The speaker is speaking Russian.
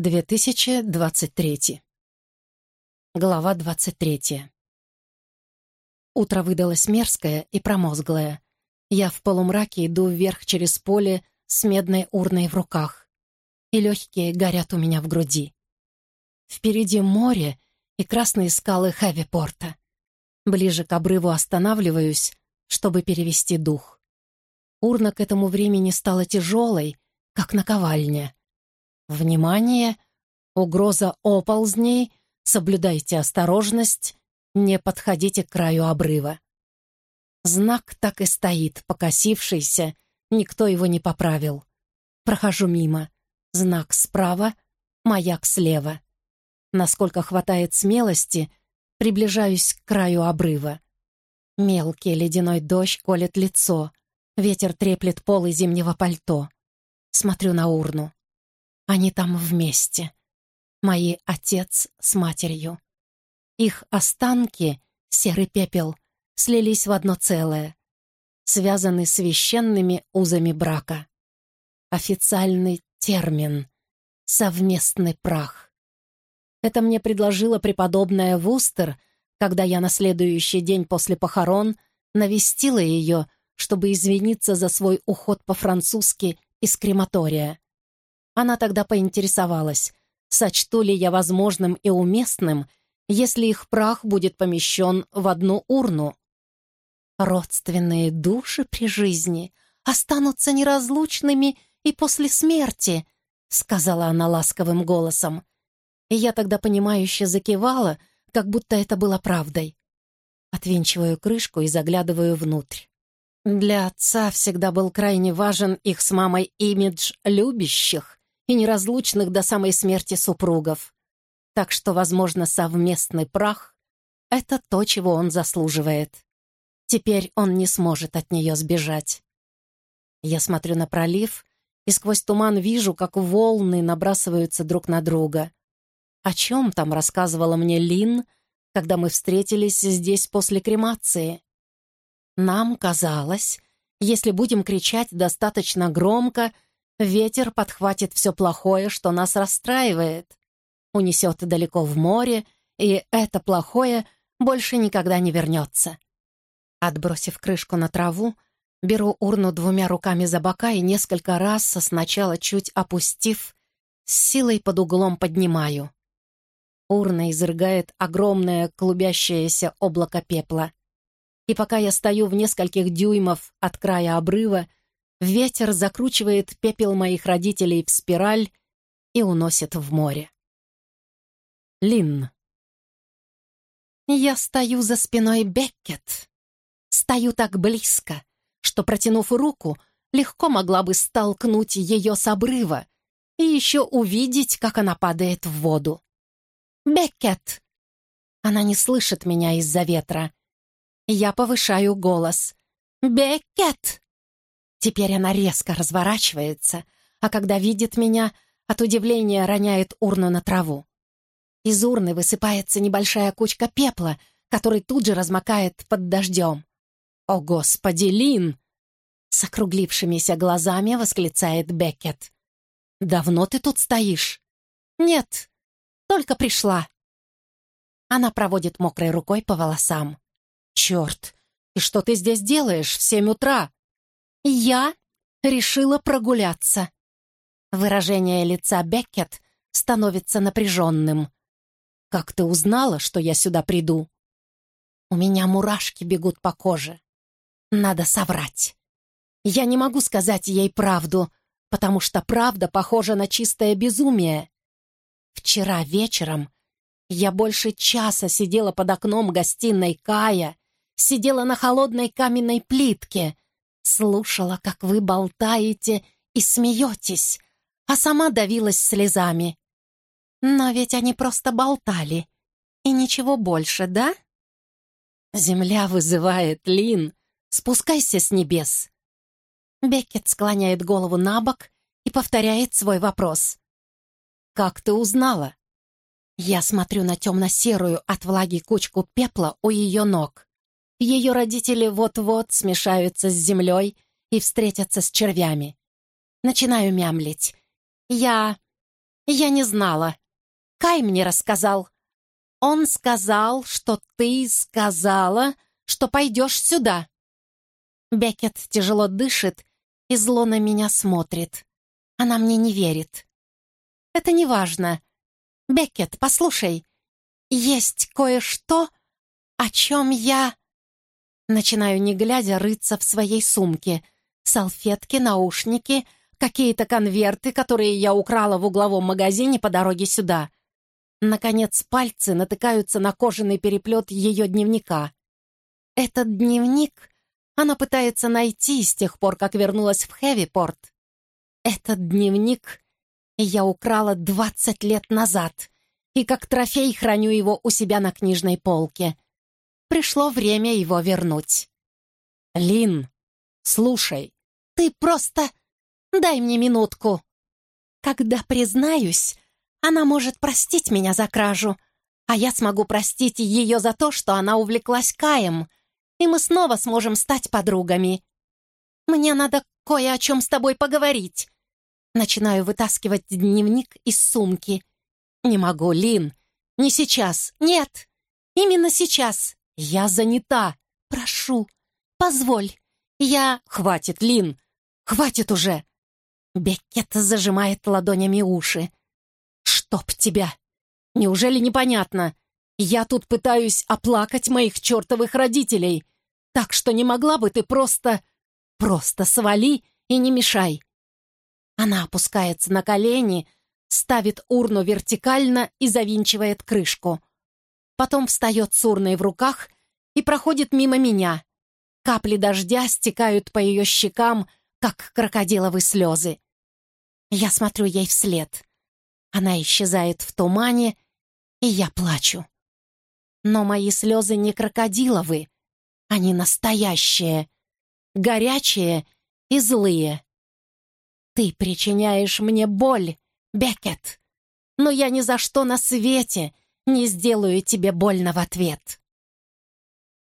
2023. Глава 23. Утро выдалось мерзкое и промозглое. Я в полумраке иду вверх через поле с медной урной в руках. И легкие горят у меня в груди. Впереди море и красные скалы Хэви-порта. Ближе к обрыву останавливаюсь, чтобы перевести дух. Урна к этому времени стала тяжелой, как наковальня. Внимание! Угроза оползней, соблюдайте осторожность, не подходите к краю обрыва. Знак так и стоит, покосившийся, никто его не поправил. Прохожу мимо. Знак справа, маяк слева. Насколько хватает смелости, приближаюсь к краю обрыва. Мелкий ледяной дождь колет лицо, ветер треплет полы зимнего пальто. Смотрю на урну. Они там вместе. Мои отец с матерью. Их останки, серый пепел, слились в одно целое, связаны священными узами брака. Официальный термин — совместный прах. Это мне предложила преподобная Вустер, когда я на следующий день после похорон навестила ее, чтобы извиниться за свой уход по-французски из крематория. Она тогда поинтересовалась, сочту ли я возможным и уместным, если их прах будет помещен в одну урну. Родственные души при жизни останутся неразлучными и после смерти, сказала она ласковым голосом. И я тогда понимающе закивала, как будто это было правдой. Отвинчиваю крышку и заглядываю внутрь. Для отца всегда был крайне важен их с мамой имидж любящих, и неразлучных до самой смерти супругов. Так что, возможно, совместный прах — это то, чего он заслуживает. Теперь он не сможет от нее сбежать. Я смотрю на пролив и сквозь туман вижу, как волны набрасываются друг на друга. О чем там рассказывала мне Лин, когда мы встретились здесь после кремации? Нам казалось, если будем кричать достаточно громко — Ветер подхватит все плохое, что нас расстраивает, унесет далеко в море, и это плохое больше никогда не вернется. Отбросив крышку на траву, беру урну двумя руками за бока и несколько раз сначала чуть опустив, с силой под углом поднимаю. Урна изрыгает огромное клубящееся облако пепла. И пока я стою в нескольких дюймов от края обрыва, Ветер закручивает пепел моих родителей в спираль и уносит в море. Лин. Я стою за спиной Беккет. Стою так близко, что, протянув руку, легко могла бы столкнуть ее с обрыва и еще увидеть, как она падает в воду. «Беккет!» Она не слышит меня из-за ветра. Я повышаю голос. «Беккет!» Теперь она резко разворачивается, а когда видит меня, от удивления роняет урну на траву. Из урны высыпается небольшая кучка пепла, который тут же размокает под дождем. «О, Господи, Лин!» С округлившимися глазами восклицает Беккет. «Давно ты тут стоишь?» «Нет, только пришла». Она проводит мокрой рукой по волосам. «Черт! И что ты здесь делаешь в семь утра?» «Я решила прогуляться». Выражение лица Беккет становится напряженным. «Как ты узнала, что я сюда приду?» «У меня мурашки бегут по коже. Надо соврать. Я не могу сказать ей правду, потому что правда похожа на чистое безумие. Вчера вечером я больше часа сидела под окном гостиной Кая, сидела на холодной каменной плитке, слушала, как вы болтаете и смеетесь, а сама давилась слезами. Но ведь они просто болтали, и ничего больше, да? Земля вызывает, Лин. Спускайся с небес. Беккет склоняет голову на бок и повторяет свой вопрос. «Как ты узнала?» Я смотрю на темно-серую от влаги кучку пепла у ее ног. Ее родители вот-вот смешаются с землей и встретятся с червями. Начинаю мямлить. Я... Я не знала. Кай мне рассказал. Он сказал, что ты сказала, что пойдешь сюда. Беккет тяжело дышит и зло на меня смотрит. Она мне не верит. Это не важно. Беккет, послушай, есть кое-что, о чем я... Начинаю, не глядя, рыться в своей сумке. Салфетки, наушники, какие-то конверты, которые я украла в угловом магазине по дороге сюда. Наконец, пальцы натыкаются на кожаный переплет ее дневника. Этот дневник она пытается найти с тех пор, как вернулась в Хэвипорт. Этот дневник я украла 20 лет назад и как трофей храню его у себя на книжной полке. Пришло время его вернуть. Лин, слушай, ты просто... Дай мне минутку. Когда признаюсь, она может простить меня за кражу, а я смогу простить ее за то, что она увлеклась Каем, и мы снова сможем стать подругами. Мне надо кое о чем с тобой поговорить. Начинаю вытаскивать дневник из сумки. Не могу, Лин. Не сейчас. Нет. Именно сейчас. Я занята. Прошу. Позволь. Я... Хватит, Лин. Хватит уже. Беккет зажимает ладонями уши. «Чтоб тебя! Неужели непонятно? Я тут пытаюсь оплакать моих чертовых родителей, так что не могла бы ты просто... просто свали и не мешай!» Она опускается на колени, ставит урну вертикально и завинчивает крышку. Потом встает с урной в руках и проходит мимо меня. Капли дождя стекают по ее щекам, как крокодиловые слезы. Я смотрю ей вслед. Она исчезает в тумане, и я плачу. Но мои слезы не крокодиловы, они настоящие, горячие и злые. Ты причиняешь мне боль, Беккет, но я ни за что на свете не сделаю тебе больно в ответ.